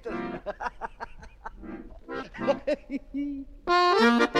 Eita!